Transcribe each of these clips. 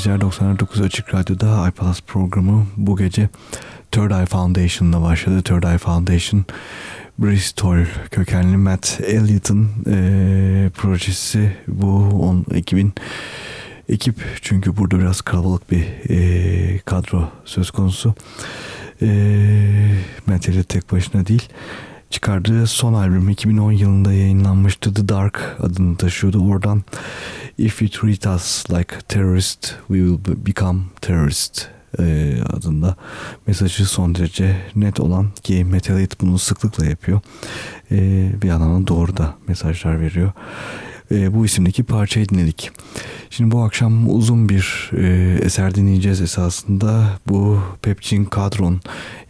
Geceler 99 Açık Radyo'da iPlus programı bu gece Third Eye Foundation'la başladı. Third Eye Foundation Bristol kökenli Matt Elliott'ın e, projesi bu on, ekibin ekip çünkü burada biraz kalabalık bir e, kadro söz konusu. E, Matt Elliott tek başına değil çıkardığı son albüm 2010 yılında yayınlanmıştı. The Dark adını taşıyordu. Oradan If you treat us like terrorist, we will become terrorist e, adında mesajı son derece net olan ki Metalhead bunu sıklıkla yapıyor. E, bir yandan doğru da mesajlar veriyor. E, bu isimdeki parçayı dinledik. Şimdi bu akşam uzun bir eser dinleyeceğiz esasında. Bu Pepcin Kadron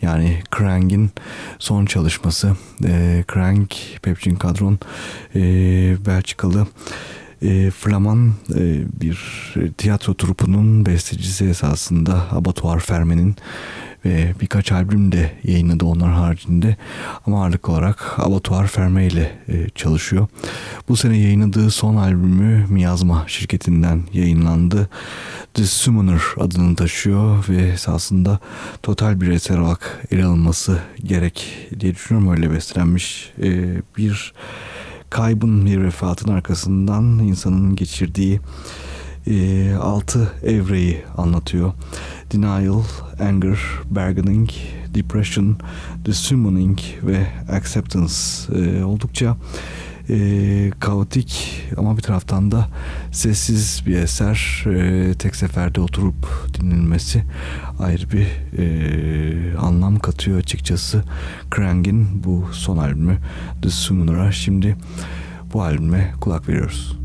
yani Krang'in son çalışması. E, Krang, Pepcin Kadron e, Belçikalı e, Flaman e, bir tiyatro trupunun bestecisi esasında Abattoir Fermen'in ve birkaç albüm de yayınladı onlar haricinde ama ağırlık olarak Abattoir Ferme ile e, çalışıyor. Bu sene yayınladığı son albümü Miyazma şirketinden yayınlandı. The Summoner adını taşıyor ve esasında total bir eser olarak ele alınması gerek diye düşünüyorum. Öyle beslenmiş e, bir kaybın bir vefatın arkasından insanın geçirdiği e, altı evreyi anlatıyor. Denial, Anger, Bargaining, Depression, The Summoning ve Acceptance e, oldukça e, kaotik ama bir taraftan da sessiz bir eser e, tek seferde oturup dinlenmesi ayrı bir e, anlam katıyor açıkçası Krang'in bu son albümü The Summoner'a şimdi bu albüme kulak veriyoruz.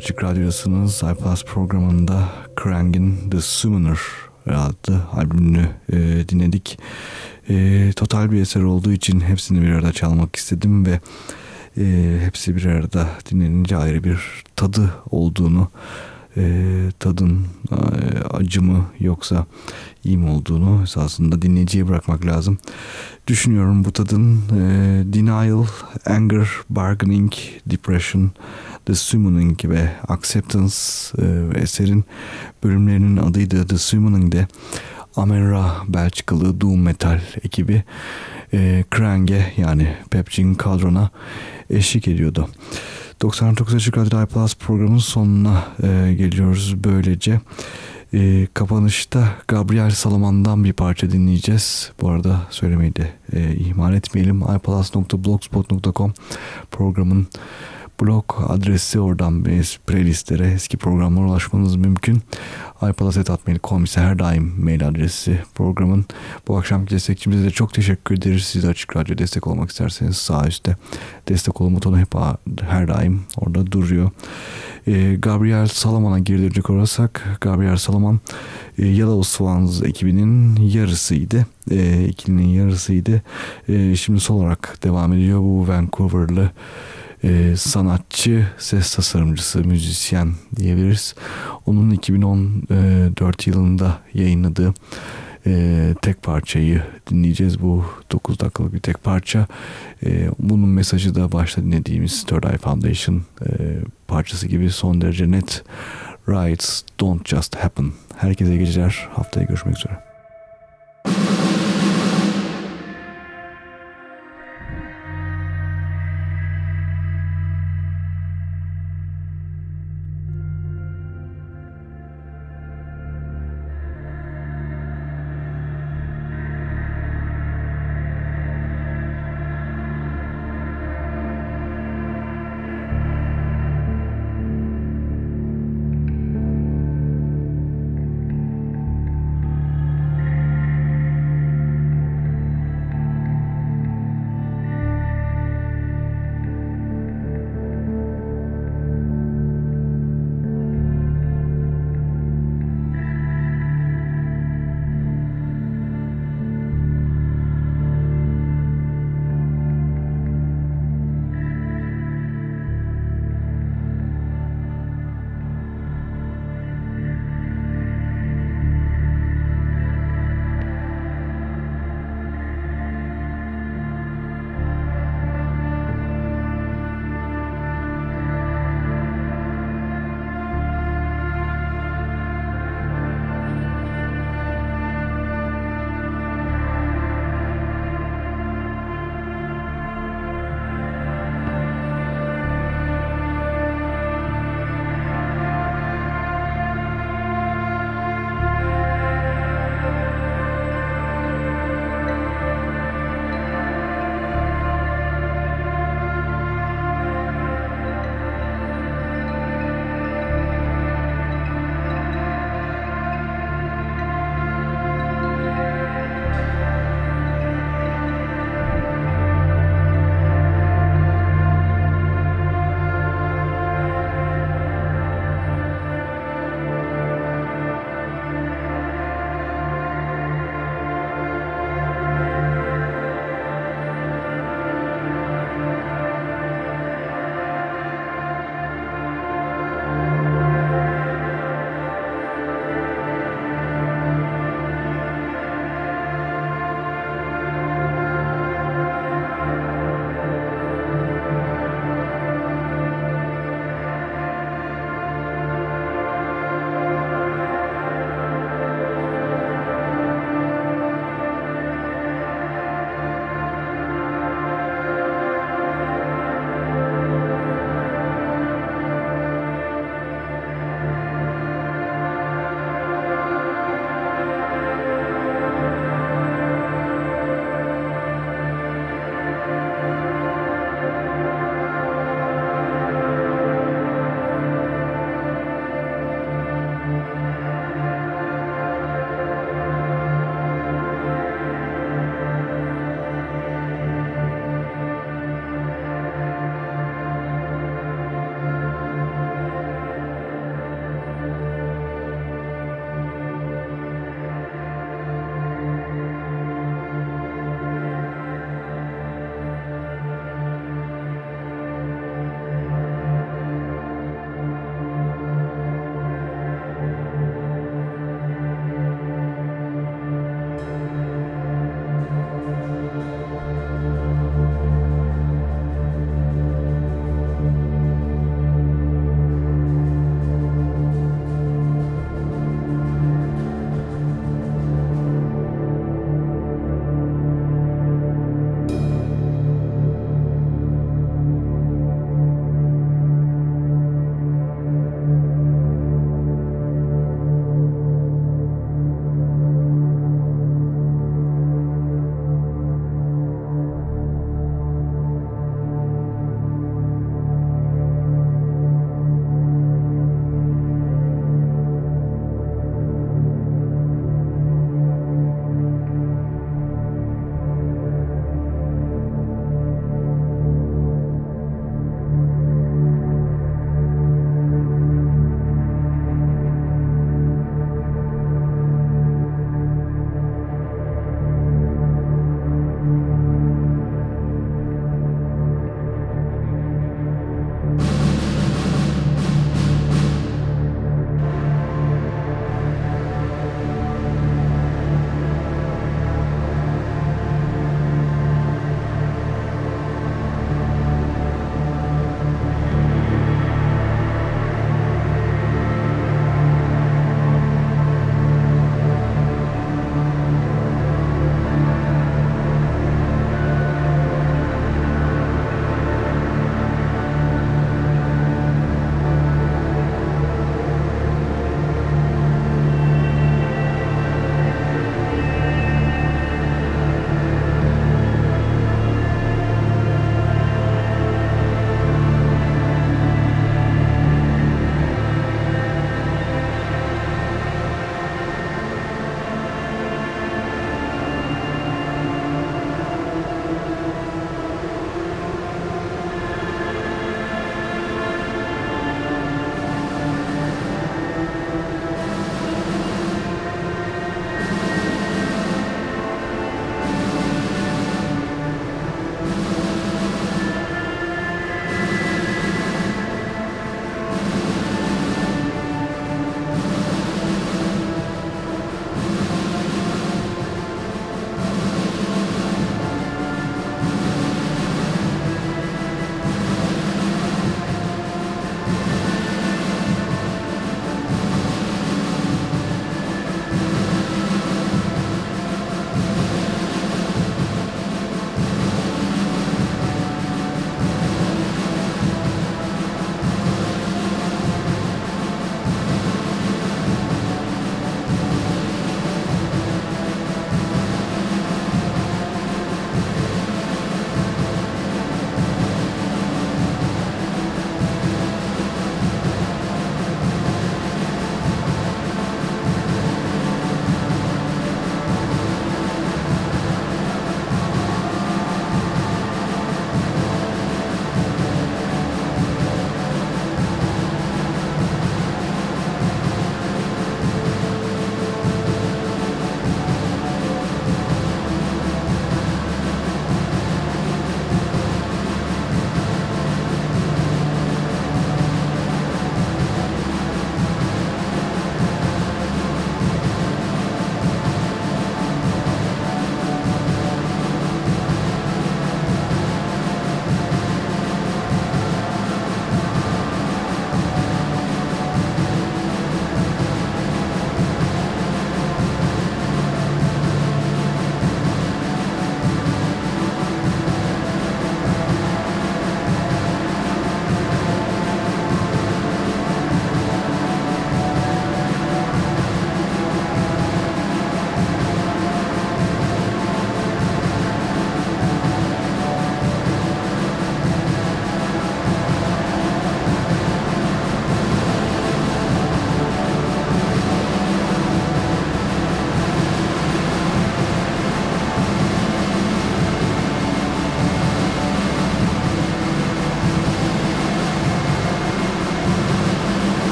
Açık Radyo'dasınız. iPlus programında Krang'in The Summoner adlı albümünü e, dinledik. E, total bir eser olduğu için hepsini bir arada çalmak istedim ve e, hepsi bir arada dinlenince ayrı bir tadı olduğunu e, tadın e, acı yoksa iyi mi olduğunu esasında dinleyiciye bırakmak lazım. Düşünüyorum bu tadın e, denial, anger, bargaining, depression, The Summoning ve Acceptance e, eserin bölümlerinin adıydı. The Summoning'de Amera Belçikalı Doom Metal ekibi e, Krang'e yani Pepcin kadrona eşlik ediyordu. 99 Açık Radyo Plus programının sonuna e, geliyoruz böylece. E, kapanışta Gabriel Salaman'dan bir parça dinleyeceğiz. Bu arada söylemeyi de e, ihmal etmeyelim. iPlus.blogspot.com programın blog adresi oradan playlistlere eski programlara ulaşmanız mümkün. iPalaset.com ise her daim mail adresi programın. Bu akşamki destekçimize de çok teşekkür ederiz. Siz Açık Radyo destek olmak isterseniz sağ üstte destek olma butonu hep her daim orada duruyor. E, Gabriel Salaman'a geri dönecek olursak Gabriel Salaman e, Yellow Swans ekibinin yarısıydı. E, ikilinin yarısıydı. E, şimdi sol olarak devam ediyor bu Vancouver'lı e, sanatçı, ses tasarımcısı, müzisyen diyebiliriz. Onun 2014 yılında yayınladığı e, tek parçayı dinleyeceğiz. Bu 9 dakikalık bir tek parça. E, bunun mesajı da başta dinlediğimiz Third Eye Foundation e, parçası gibi son derece net. Rights don't just happen. Herkese geceler. Haftaya görüşmek üzere.